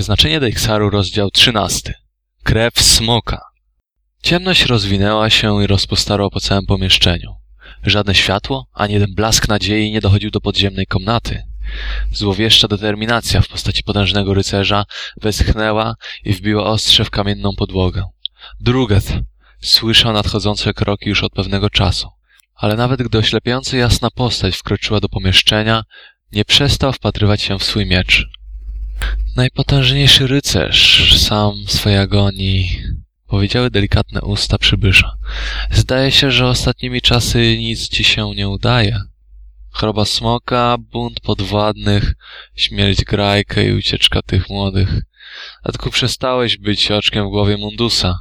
Przeznaczenie Dejksaru, rozdział 13. Krew smoka. Ciemność rozwinęła się i rozpostarła po całym pomieszczeniu. Żadne światło, ani jeden blask nadziei nie dochodził do podziemnej komnaty. Złowieszcza determinacja w postaci potężnego rycerza westchnęła i wbiła ostrze w kamienną podłogę. Druget słyszał nadchodzące kroki już od pewnego czasu, ale nawet gdy oślepiająco jasna postać wkroczyła do pomieszczenia, nie przestał wpatrywać się w swój miecz. Najpotężniejszy rycerz, sam swojej agonii, powiedziały delikatne usta przybysza. Zdaje się, że ostatnimi czasy nic ci się nie udaje. Choroba smoka, bunt podwładnych, śmierć grajka i ucieczka tych młodych. Tylko przestałeś być oczkiem w głowie Mundusa.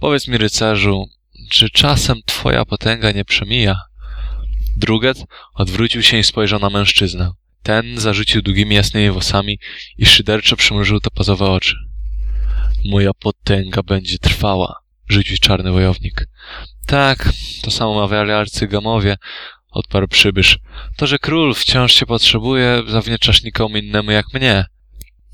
Powiedz mi, rycerzu, czy czasem twoja potęga nie przemija? Druget odwrócił się i spojrzał na mężczyznę. Ten zarzucił długimi jasnymi włosami i szyderczo przymrużył topazowe oczy. Moja potęga będzie trwała, rzucił czarny wojownik. Tak, to samo mawiali arcygamowie, odparł przybysz. To, że król wciąż cię potrzebuje, zawdzięczasz nikomu innemu jak mnie.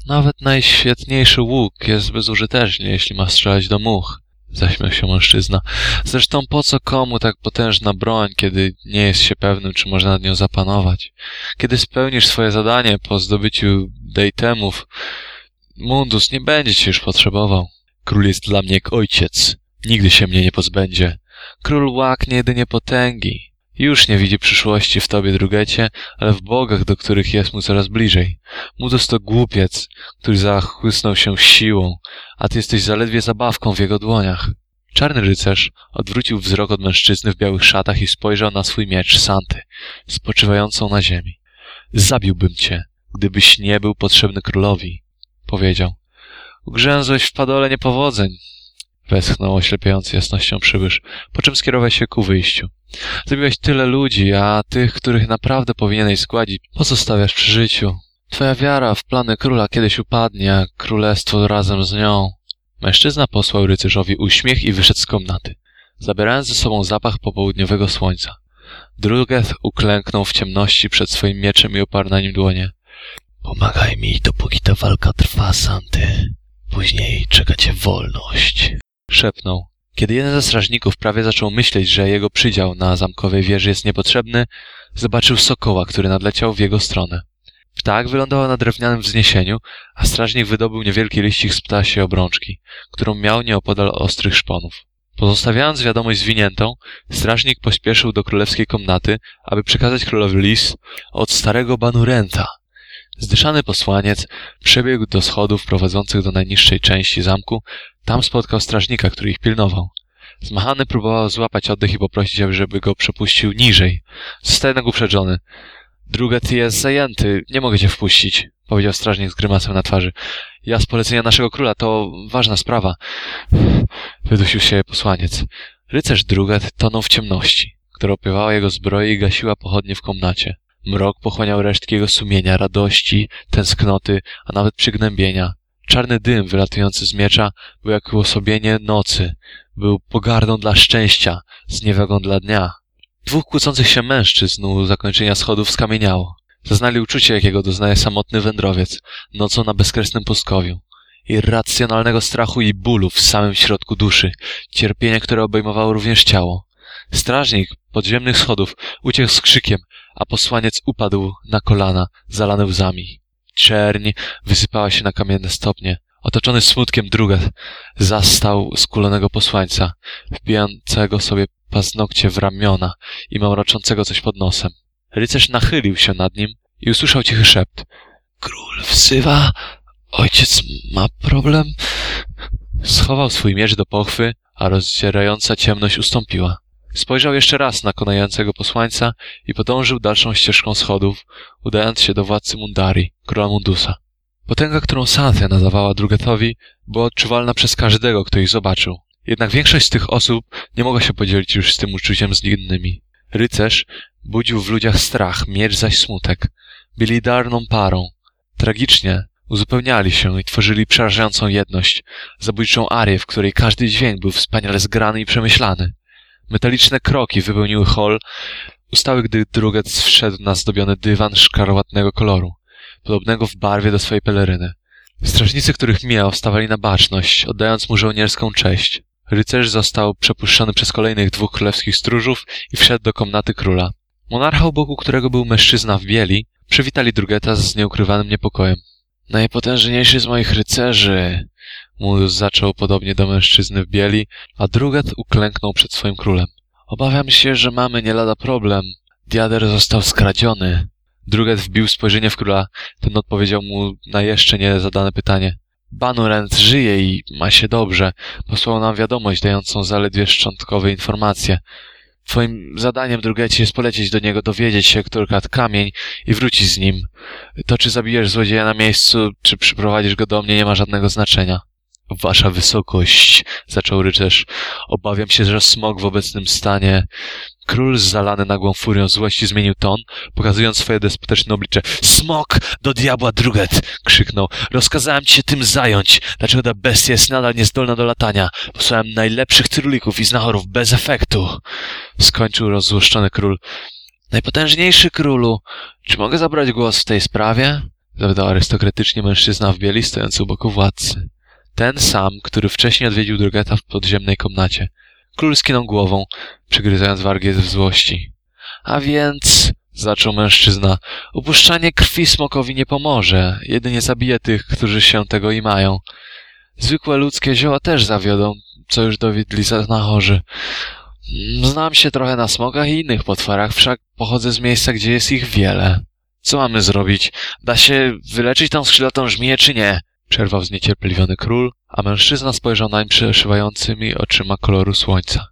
Nawet najświetniejszy łuk jest bezużyteczny, jeśli ma strzelać do much. Zaśmiał się mężczyzna. Zresztą po co komu tak potężna broń, kiedy nie jest się pewnym, czy można nad nią zapanować? Kiedy spełnisz swoje zadanie po zdobyciu dejtemów, Mundus nie będzie ci już potrzebował. Król jest dla mnie jak ojciec. Nigdy się mnie nie pozbędzie. Król łaknie jedynie potęgi. Już nie widzi przyszłości w tobie, drugecie, ale w bogach, do których jest mu coraz bliżej. Mundus to głupiec, który zachłysnął się siłą, a ty jesteś zaledwie zabawką w jego dłoniach. Czarny rycerz odwrócił wzrok od mężczyzny w białych szatach i spojrzał na swój miecz Santy, spoczywającą na ziemi. Zabiłbym cię, gdybyś nie był potrzebny królowi, powiedział. Ugrzęzłeś w padole niepowodzeń, westchnął oślepiający jasnością przybysz, po czym skierował się ku wyjściu. Zabiłeś tyle ludzi, a tych, których naprawdę powinieneś zgładzić, pozostawiasz przy życiu. Twoja wiara w plany króla kiedyś upadnie, a królestwo razem z nią. Mężczyzna posłał rycerzowi uśmiech i wyszedł z komnaty, zabierając ze sobą zapach popołudniowego słońca. Drugeth uklęknął w ciemności przed swoim mieczem i oparł na nim dłonie. Pomagaj mi, dopóki ta walka trwa, Santy. Później czeka cię wolność. Szepnął. Kiedy jeden ze strażników prawie zaczął myśleć, że jego przydział na zamkowej wieży jest niepotrzebny, zobaczył sokoła, który nadleciał w jego stronę. Ptak wylądował na drewnianym wzniesieniu, a strażnik wydobył niewielki liścik z ptasiej obrączki, którą miał nieopodal ostrych szponów. Pozostawiając wiadomość zwiniętą, strażnik pośpieszył do królewskiej komnaty, aby przekazać królowi list od starego Banurenta. Zdyszany posłaniec przebiegł do schodów prowadzących do najniższej części zamku, tam spotkał strażnika, który ich pilnował. Zmachany próbował złapać oddech i poprosić, żeby go przepuścił niżej. Został jednak uprzedzony. Druget jest zajęty, nie mogę cię wpuścić, powiedział strażnik z grymasem na twarzy. Ja z polecenia naszego króla, to ważna sprawa. Wydusił się posłaniec. Rycerz Druget tonął w ciemności, która opiewała jego zbroję i gasiła pochodnie w komnacie. Mrok pochłaniał resztki jego sumienia, radości, tęsknoty, a nawet przygnębienia. Czarny dym wylatujący z miecza był jak uosobienie nocy, był pogardą dla szczęścia, zniewagą dla dnia. Dwóch kłócących się mężczyzn u zakończenia schodów skamieniało. Zaznali uczucie, jakiego doznaje samotny wędrowiec, nocą na bezkresnym pustkowiu. Irracjonalnego strachu i bólu w samym środku duszy, cierpienia, które obejmowało również ciało. Strażnik podziemnych schodów uciekł z krzykiem, a posłaniec upadł na kolana, zalany łzami. Czerń wysypała się na kamienne stopnie. Otoczony smutkiem druga zastał skulonego posłańca, wbijającego sobie paznokcie w ramiona i mamroczącego coś pod nosem. Rycerz nachylił się nad nim i usłyszał cichy szept. Król wzywa, ojciec ma problem. Schował swój miecz do pochwy, a rozdzierająca ciemność ustąpiła. Spojrzał jeszcze raz na konającego posłańca i podążył dalszą ścieżką schodów, udając się do władcy Mundari, króla Mundusa. Potęga, którą Santhia nadawała Drugetowi, była odczuwalna przez każdego, kto ich zobaczył. Jednak większość z tych osób nie mogła się podzielić już z tym uczuciem z innymi. Rycerz budził w ludziach strach, miecz zaś smutek. Byli darną parą. Tragicznie uzupełniali się i tworzyli przerażającą jedność, zabójczą arię, w której każdy dźwięk był wspaniale zgrany i przemyślany. Metaliczne kroki wypełniły hol, ustały, gdy drugec wszedł na zdobiony dywan szkarłatnego koloru, podobnego w barwie do swojej peleryny. Strażnicy, których mijał, stawali na baczność, oddając mu żołnierską cześć. Rycerz został przepuszczony przez kolejnych dwóch królewskich stróżów i wszedł do komnaty króla. Monarcha, u boku którego był mężczyzna w bieli, przywitali Drugeta z nieukrywanym niepokojem. Najpotężniejszy z moich rycerzy, Mój zaczął podobnie do mężczyzny w bieli, a Druget uklęknął przed swoim królem. Obawiam się, że mamy nie lada problem. Diader został skradziony. Druget wbił spojrzenie w króla. Ten odpowiedział mu na jeszcze nie zadane pytanie. Banurent żyje i ma się dobrze. Posłał nam wiadomość dającą zaledwie szczątkowe informacje. Twoim zadaniem, Drugecie, jest polecieć do niego, dowiedzieć się, który kradł kamień i wrócić z nim. To, czy zabijesz złodzieja na miejscu, czy przyprowadzisz go do mnie, nie ma żadnego znaczenia. Wasza wysokość, zaczął rycerz. Obawiam się, że smog w obecnym stanie. Król zalany nagłą furią złości zmienił ton, pokazując swoje despotyczne oblicze. Smok do diabła druget! krzyknął. Rozkazałem ci się tym zająć. Dlaczego ta bestia jest nadal niezdolna do latania? Posłałem najlepszych trylików i znachorów bez efektu. Skończył rozzłoszczony król. Najpotężniejszy królu, czy mogę zabrać głos w tej sprawie? Zapytał arystokratycznie mężczyzna w bieli stojący u boku władcy. Ten sam, który wcześniej odwiedził Drugeta w podziemnej komnacie. Król skinął głową, przygryzając wargi z złości. A więc, zaczął mężczyzna, upuszczanie krwi smokowi nie pomoże, jedynie zabije tych, którzy się tego i mają. Zwykłe ludzkie zioła też zawiodą, co już dowiedli znachorzy. Znam się trochę na smokach i innych potworach, wszak pochodzę z miejsca, gdzie jest ich wiele. Co mamy zrobić? Da się wyleczyć tą skrzydlatą żmiję, czy nie? Przerwał zniecierpliwiony król, a mężczyzna spojrzał nań przeszywającymi oczyma koloru słońca.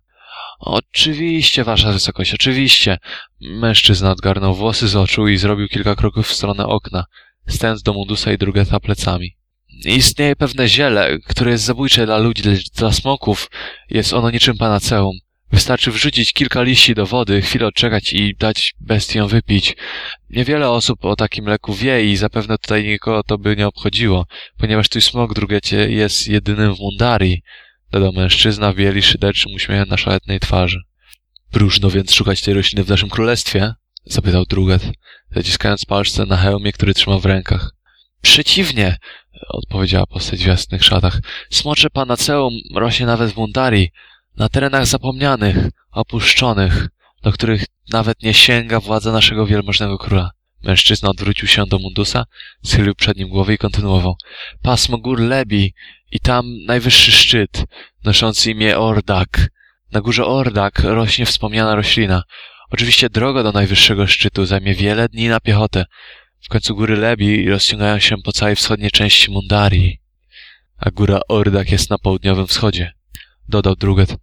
Oczywiście, wasza wysokość, oczywiście. Mężczyzna odgarnął włosy z oczu i zrobił kilka kroków w stronę okna, stając do Mundusa i Drugeta plecami. Istnieje pewne ziele, które jest zabójcze dla ludzi, dla smoków. Jest ono niczym panaceum. Wystarczy wrzucić kilka liści do wody, chwilę odczekać i dać bestiom wypić. Niewiele osób o takim leku wie i zapewne tutaj nikogo to by nie obchodziło, ponieważ twój smok, drugecie, jest jedynym w Mundarii, dodał mężczyzna w bieli szyderczym uśmiechem na szlachetnej twarzy. Próżno więc szukać tej rośliny w naszym królestwie? zapytał druget, zaciskając palce na hełmie, który trzymał w rękach. Przeciwnie, odpowiedziała postać w jasnych szatach. Smocze panaceum rośnie nawet w Mundarii, na terenach zapomnianych, opuszczonych, do których nawet nie sięga władza naszego wielmożnego króla. Mężczyzna odwrócił się do Mundusa, schylił przed nim głowę i kontynuował. Pasmo gór Lebi i tam najwyższy szczyt, noszący imię Ordak. Na górze Ordak rośnie wspomniana roślina. Oczywiście droga do najwyższego szczytu zajmie wiele dni na piechotę. W końcu góry Lebi rozciągają się po całej wschodniej części Mundarii, a góra Ordak jest na południowym wschodzie dodał druget.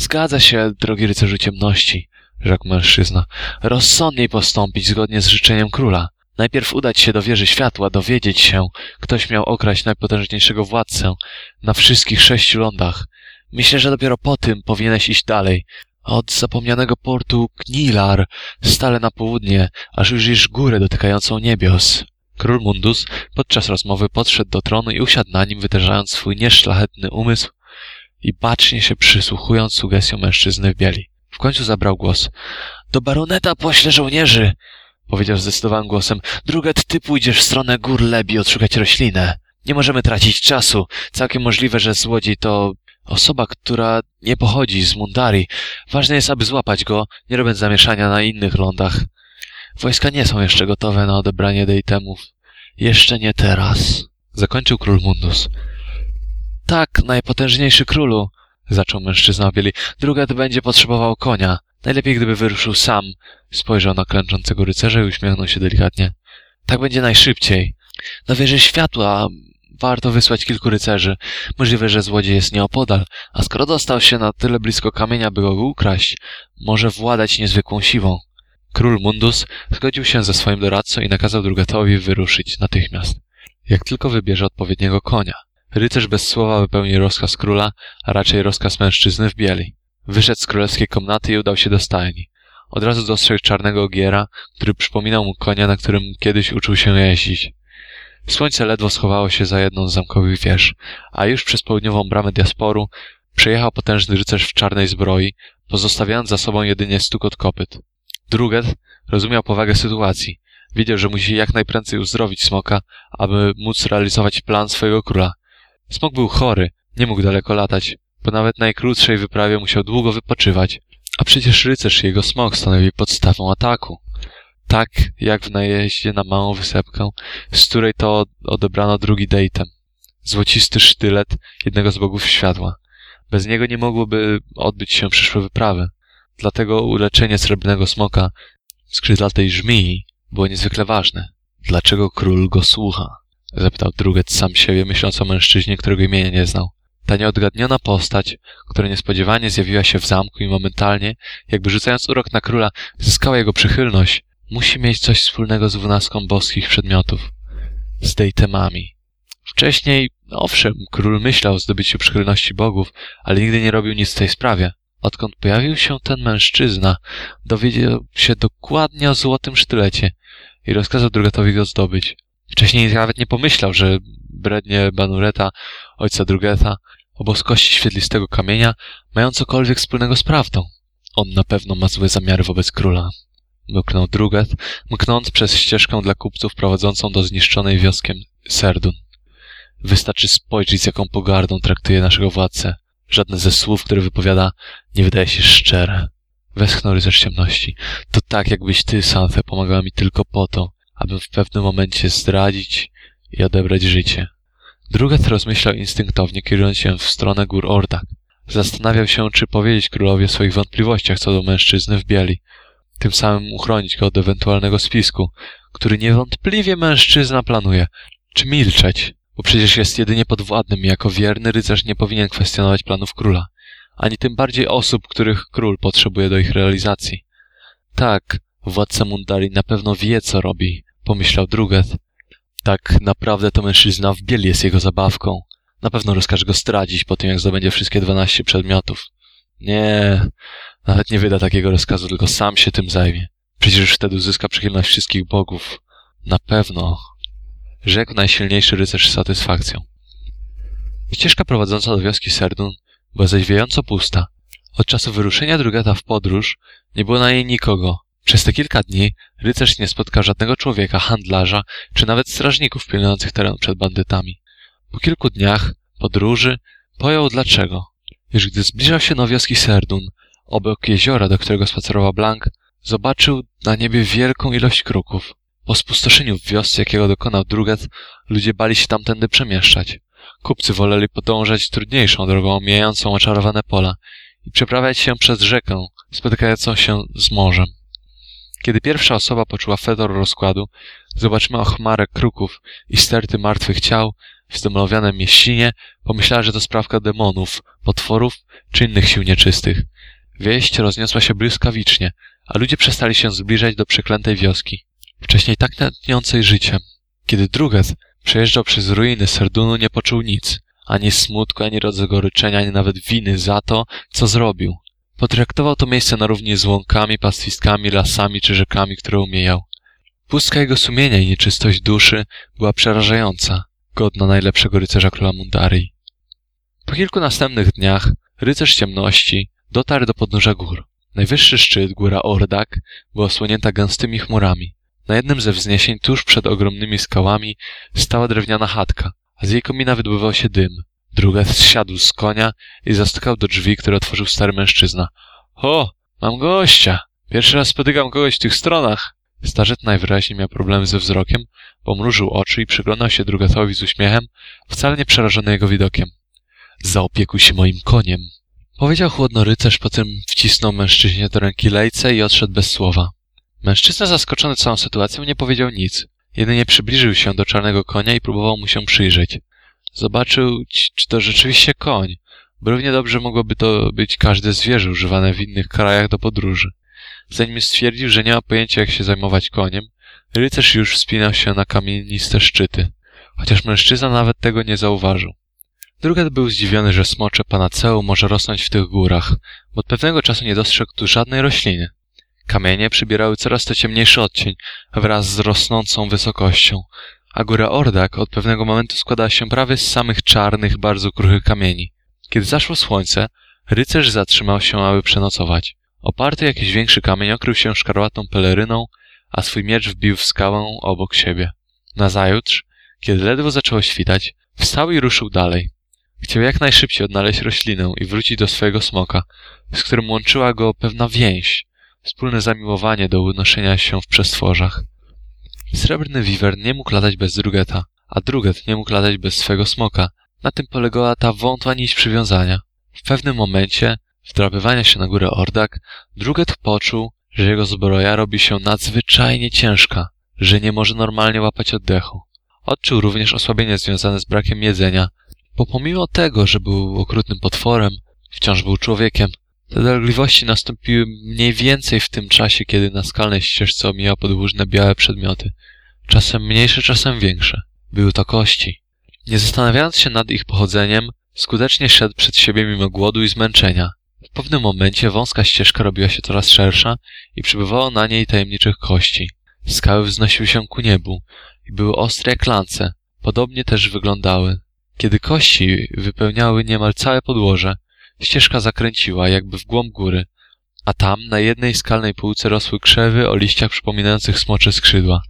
Zgadza się, drogi rycerzu ciemności, rzekł mężczyzna. Rozsądniej postąpić zgodnie z życzeniem króla. Najpierw udać się do wieży światła, dowiedzieć się, ktoś miał okraść najpotężniejszego władcę na wszystkich sześciu lądach. Myślę, że dopiero po tym powinieneś iść dalej. Od zapomnianego portu Knilar, stale na południe, aż ujrzysz górę dotykającą niebios. Król Mundus podczas rozmowy podszedł do tronu i usiadł na nim, wytężając swój nieszlachetny umysł i bacznie się przysłuchując sugestiom mężczyzny w bieli. W końcu zabrał głos. Do baroneta poślę żołnierzy, powiedział zdecydowanym głosem. Druget, ty pójdziesz w stronę gór Lebi odszukać roślinę. Nie możemy tracić czasu. Całkiem możliwe, że złodziej to osoba, która nie pochodzi z Mundari. Ważne jest, aby złapać go, nie robiąc zamieszania na innych lądach. Wojska nie są jeszcze gotowe na odebranie dejtemów. Jeszcze nie teraz. Zakończył król Mundus. Tak, najpotężniejszy królu, zaczął mężczyzna w bieli. Drugat będzie potrzebował konia. Najlepiej, gdyby wyruszył sam. Spojrzał na klęczącego rycerza i uśmiechnął się delikatnie. Tak będzie najszybciej. Na wieży światła warto wysłać kilku rycerzy. Możliwe, że złodziej jest nieopodal, a skoro dostał się na tyle blisko kamienia, by go ukraść, może władać niezwykłą siłą. Król Mundus zgodził się ze swoim doradcą i nakazał Drugatowi wyruszyć natychmiast. Jak tylko wybierze odpowiedniego konia. Rycerz bez słowa wypełnił rozkaz króla, a raczej rozkaz mężczyzny w bieli. Wyszedł z królewskiej komnaty i udał się do stajni. Od razu dostrzegł czarnego ogiera, który przypominał mu konia, na którym kiedyś uczył się jeździć. Słońce ledwo schowało się za jedną z zamkowych wież, a już przez południową bramę diasporu przejechał potężny rycerz w czarnej zbroi, pozostawiając za sobą jedynie stukot kopyt. Druget rozumiał powagę sytuacji. Wiedział, że musi jak najprędzej uzdrowić smoka, aby móc realizować plan swojego króla. Smok był chory, nie mógł daleko latać. Po nawet najkrótszej wyprawie musiał długo wypoczywać. A przecież rycerz i jego smok stanowi podstawę ataku. Tak jak w najeździe na małą wysepkę, z której to odebrano drugi dejtem. Złocisty sztylet jednego z bogów światła. Bez niego nie mogłoby odbyć się przyszłe wyprawy. Dlatego uleczenie srebrnego smoka, skrzydlatej żmii, było niezwykle ważne. Dlaczego król go słucha? Zapytał drugiec sam siebie, myśląc o mężczyźnie, którego imienia nie znał. Ta nieodgadniona postać, która niespodziewanie zjawiła się w zamku i momentalnie, jakby rzucając urok na króla, zyskała jego przychylność, musi mieć coś wspólnego z dwunastką boskich przedmiotów. Z dejtemami. Wcześniej, owszem, król myślał o zdobyciu przychylności bogów, ale nigdy nie robił nic w tej sprawie. Odkąd pojawił się ten mężczyzna, dowiedział się dokładnie o złotym sztylecie i rozkazał Drugetowi go zdobyć. Wcześniej nawet nie pomyślał, że brednie Banureta, ojca Drugeta, boskości świetlistego kamienia mają cokolwiek wspólnego z prawdą. On na pewno ma złe zamiary wobec króla. Myknął Druget, mknąc przez ścieżkę dla kupców prowadzącą do zniszczonej wioskiem Serdun. Wystarczy spojrzeć, z jaką pogardą traktuje naszego władcę. Żadne ze słów, które wypowiada, nie wydaje się szczere. Westchnął rycerz ciemności. To tak, jakbyś ty, Santhe, pomagała mi tylko po to, abym w pewnym momencie zdradzić i odebrać życie. Drugat rozmyślał instynktownie, kierując się w stronę gór Ordak. Zastanawiał się, czy powiedzieć królowi o swoich wątpliwościach co do mężczyzny w bieli, tym samym uchronić go od ewentualnego spisku, który niewątpliwie mężczyzna planuje, czy milczeć, bo przecież jest jedynie podwładnym i jako wierny rycerz nie powinien kwestionować planów króla, ani tym bardziej osób, których król potrzebuje do ich realizacji. Tak, władca Mundari na pewno wie, co robi, pomyślał Druget. Tak naprawdę to mężczyzna w bieli jest jego zabawką. Na pewno rozkaże go stracić po tym, jak zdobędzie wszystkie dwanaście przedmiotów. Nie, nawet nie wyda takiego rozkazu, tylko sam się tym zajmie. Przecież wtedy uzyska przychylność wszystkich bogów. Na pewno, rzekł najsilniejszy rycerz z satysfakcją. Ścieżka prowadząca do wioski Serdun była zaźwiejąco pusta. Od czasu wyruszenia Drugeta w podróż nie było na niej nikogo. Przez te kilka dni rycerz nie spotkał żadnego człowieka, handlarza, czy nawet strażników pilnujących teren przed bandytami. Po kilku dniach podróży pojął dlaczego. Już gdy zbliżał się do wioski Serdun, obok jeziora, do którego spacerował Blank, zobaczył na niebie wielką ilość kruków. Po spustoszeniu w wiosce, jakiego dokonał Druget, ludzie bali się tamtędy przemieszczać. Kupcy woleli podążać trudniejszą drogą, omijającą oczarowane pola i przeprawiać się przez rzekę, spotykającą się z morzem. Kiedy pierwsza osoba poczuła fedor rozkładu, zobaczymy ochmarę kruków i sterty martwych ciał w zdemolowanej mieścinie, pomyślała, że to sprawka demonów, potworów czy innych sił nieczystych. Wieść rozniosła się błyskawicznie, a ludzie przestali się zbliżać do przeklętej wioski. Wcześniej tak tętniącej życiem. Kiedy Druget przejeżdżał przez ruiny Serdunu, nie poczuł nic. Ani smutku, ani rodzego ryczenia, ani nawet winy za to, co zrobił. Potraktował to miejsce na równi z łąkami, pastwiskami, lasami czy rzekami, które umiejał. Pustka jego sumienia i nieczystość duszy była przerażająca, godna najlepszego rycerza króla Mundarii. Po kilku następnych dniach rycerz ciemności dotarł do podnóża gór. Najwyższy szczyt, góra Ordak, była osłonięta gęstymi chmurami. Na jednym ze wzniesień, tuż przed ogromnymi skałami, stała drewniana chatka, a z jej komina wydobywał się dym. Druga zsiadł z konia i zastukał do drzwi, które otworzył stary mężczyzna. O, mam gościa! Pierwszy raz spotykam kogoś w tych stronach. Starzec najwyraźniej miał problemy ze wzrokiem, pomrużył oczy i przyglądał się Drugatowi z uśmiechem, wcale nie przerażony jego widokiem. Zaopiekuj się moim koniem. Powiedział chłodno rycerz, potem wcisnął mężczyźnie do ręki lejce i odszedł bez słowa. Mężczyzna zaskoczony całą sytuacją nie powiedział nic. Jedynie przybliżył się do czarnego konia i próbował mu się przyjrzeć. Zobaczył, czy to rzeczywiście koń, bo równie dobrze mogłoby to być każde zwierzę używane w innych krajach do podróży. Zanim stwierdził, że nie ma pojęcia jak się zajmować koniem, rycerz już wspinał się na kamieniste szczyty, chociaż mężczyzna nawet tego nie zauważył. Drugat był zdziwiony, że smocze panaceu może rosnąć w tych górach, bo od pewnego czasu nie dostrzegł tu żadnej rośliny. Kamienie przybierały coraz to ciemniejszy odcień wraz z rosnącą wysokością, a góra Ordak od pewnego momentu składała się prawie z samych czarnych, bardzo kruchych kamieni. Kiedy zaszło słońce, rycerz zatrzymał się, aby przenocować. Oparty jakiś większy kamień okrył się szkarłatną peleryną, a swój miecz wbił w skałę obok siebie. Nazajutrz, kiedy ledwo zaczęło świtać, wstał i ruszył dalej. Chciał jak najszybciej odnaleźć roślinę i wrócić do swojego smoka, z którym łączyła go pewna więź, wspólne zamiłowanie do unoszenia się w przestworzach. Srebrny wiwer nie mógł latać bez drugeta, a druget nie mógł latać bez swego smoka. Na tym polegała ta wątła nić przywiązania. W pewnym momencie, wdrapywania się na górę ordak, druget poczuł, że jego zbroja robi się nadzwyczajnie ciężka, że nie może normalnie łapać oddechu. Odczuł również osłabienie związane z brakiem jedzenia, bo pomimo tego, że był okrutnym potworem, wciąż był człowiekiem. Te dolegliwości nastąpiły mniej więcej w tym czasie, kiedy na skalnej ścieżce omijał podłużne białe przedmioty. Czasem mniejsze, czasem większe. Były to kości. Nie zastanawiając się nad ich pochodzeniem, skutecznie szedł przed siebie mimo głodu i zmęczenia. W pewnym momencie wąska ścieżka robiła się coraz szersza i przybywało na niej tajemniczych kości. Skały wznosiły się ku niebu i były ostre jak lance. Podobnie też wyglądały. Kiedy kości wypełniały niemal całe podłoże, ścieżka zakręciła jakby w głąb góry, a tam na jednej skalnej półce rosły krzewy o liściach przypominających smocze skrzydła.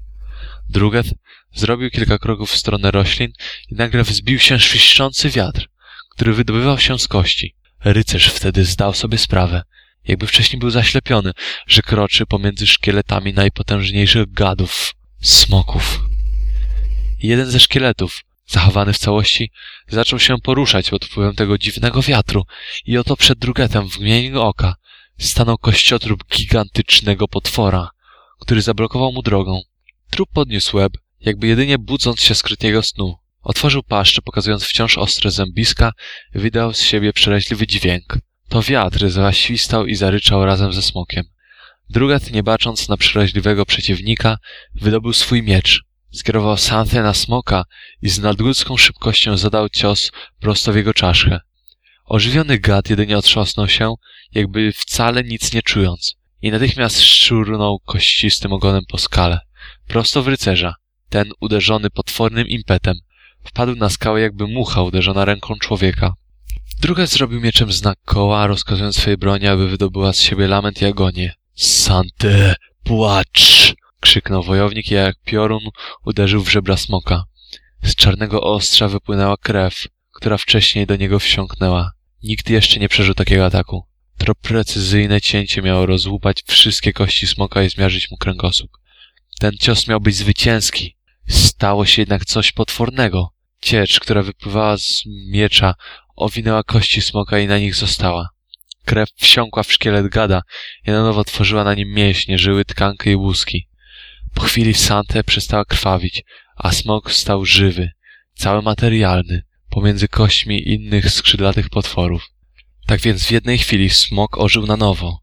Druget zrobił kilka kroków w stronę roślin i nagle wzbił się świszczący wiatr, który wydobywał się z kości. Rycerz wtedy zdał sobie sprawę, jakby wcześniej był zaślepiony, że kroczy pomiędzy szkieletami najpotężniejszych gadów, smoków. Jeden ze szkieletów, zachowany w całości, zaczął się poruszać pod wpływem tego dziwnego wiatru i oto przed drugetem w mgnieniu oka stanął kościotrup gigantycznego potwora, który zablokował mu drogą. Trup podniósł łeb, jakby jedynie budząc się z snu. Otworzył paszczę, pokazując wciąż ostre zębiska, wydał z siebie przeraźliwy dźwięk. To wiatr zaświstał i zaryczał razem ze smokiem. Drugat, nie bacząc na przeraźliwego przeciwnika, wydobył swój miecz. Skierował Santhę na smoka i z nadludzką szybkością zadał cios prosto w jego czaszkę. Ożywiony gad jedynie otrząsnął się, jakby wcale nic nie czując, i natychmiast szczurnął kościstym ogonem po skale, prosto w rycerza. Ten, uderzony potwornym impetem, wpadł na skałę jakby mucha uderzona ręką człowieka. Druga zrobił mieczem znak koła, rozkazując swojej broni, aby wydobyła z siebie lament i agonię. Sante, płacz! Krzyknął wojownik i jak piorun uderzył w żebra smoka. Z czarnego ostrza wypłynęła krew, która wcześniej do niego wsiąknęła. Nikt jeszcze nie przeżył takiego ataku. To precyzyjne cięcie miało rozłupać wszystkie kości smoka i zmiażdżyć mu kręgosłup. Ten cios miał być zwycięski. Stało się jednak coś potwornego. Ciecz, która wypływała z miecza, owinęła kości smoka i na nich została. Krew wsiąkła w szkielet gada i na nowo tworzyła na nim mięśnie, żyły, tkankę i łuski. Po chwili Sante przestała krwawić, a smok stał żywy, cały materialny, pomiędzy kośćmi innych skrzydlatych potworów. Tak więc w jednej chwili smok ożył na nowo,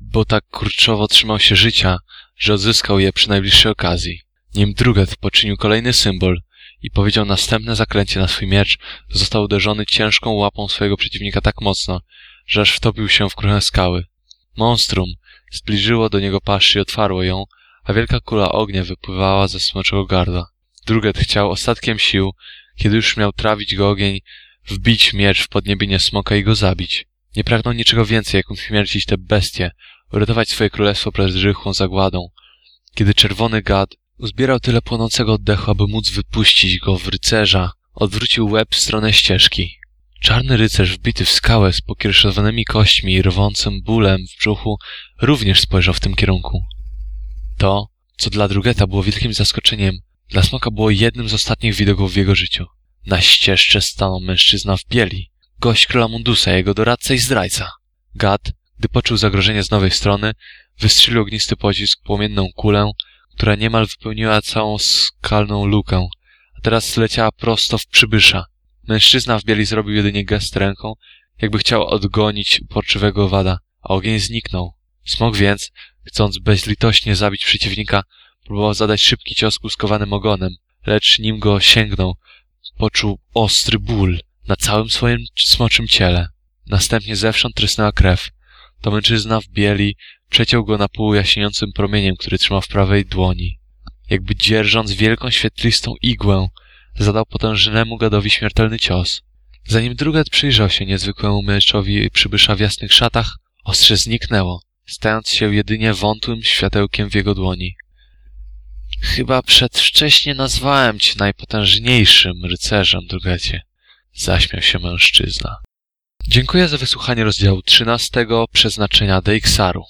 bo tak kurczowo trzymał się życia, że odzyskał je przy najbliższej okazji. Nim Druget poczynił kolejny symbol i powiedział następne zaklęcie na swój miecz, został uderzony ciężką łapą swojego przeciwnika tak mocno, że aż wtopił się w kruche skały. Monstrum zbliżyło do niego pasz i otwarło ją, a wielka kula ognia wypływała ze smoczego gardła. Druget chciał ostatkiem sił, kiedy już miał trawić go ogień, wbić miecz w podniebienie smoka i go zabić. Nie pragnął niczego więcej, jak uśmiercić tę bestię, uratować swoje królestwo przed rychłą zagładą. Kiedy czerwony gad uzbierał tyle płonącego oddechu, aby móc wypuścić go w rycerza, odwrócił łeb w stronę ścieżki. Czarny rycerz wbity w skałę z pokierszowanymi kośćmi i rwącym bólem w brzuchu również spojrzał w tym kierunku. To, co dla Drugeta było wielkim zaskoczeniem, dla Smoka było jednym z ostatnich widoków w jego życiu. Na ścieżce stanął mężczyzna w bieli, gość króla Mundusa, jego doradca i zdrajca. Gad, gdy poczuł zagrożenie z nowej strony, wystrzelił ognisty pocisk, płomienną kulę, która niemal wypełniła całą skalną lukę, a teraz leciała prosto w przybysza. Mężczyzna w bieli zrobił jedynie gest ręką, jakby chciał odgonić uporczywego wada, a ogień zniknął. Smok więc, chcąc bezlitośnie zabić przeciwnika, próbował zadać szybki cios kuskowanym ogonem, lecz nim go sięgnął, poczuł ostry ból na całym swoim smoczym ciele. Następnie zewsząd trysnęła krew. To mężczyzna w bieli przeciął go na pół jaśniejącym promieniem, który trzymał w prawej dłoni. Jakby dzierżąc wielką świetlistą igłę, zadał potężnemu gadowi śmiertelny cios. Zanim drugat przyjrzał się niezwykłemu męczowi przybysza w jasnych szatach, ostrze zniknęło, stając się jedynie wątłym światełkiem w jego dłoni. Chyba przedwcześnie nazwałem cię najpotężniejszym rycerzem, Drugecie. Zaśmiał się mężczyzna. Dziękuję za wysłuchanie rozdziału 13 Przeznaczenia Deixaru.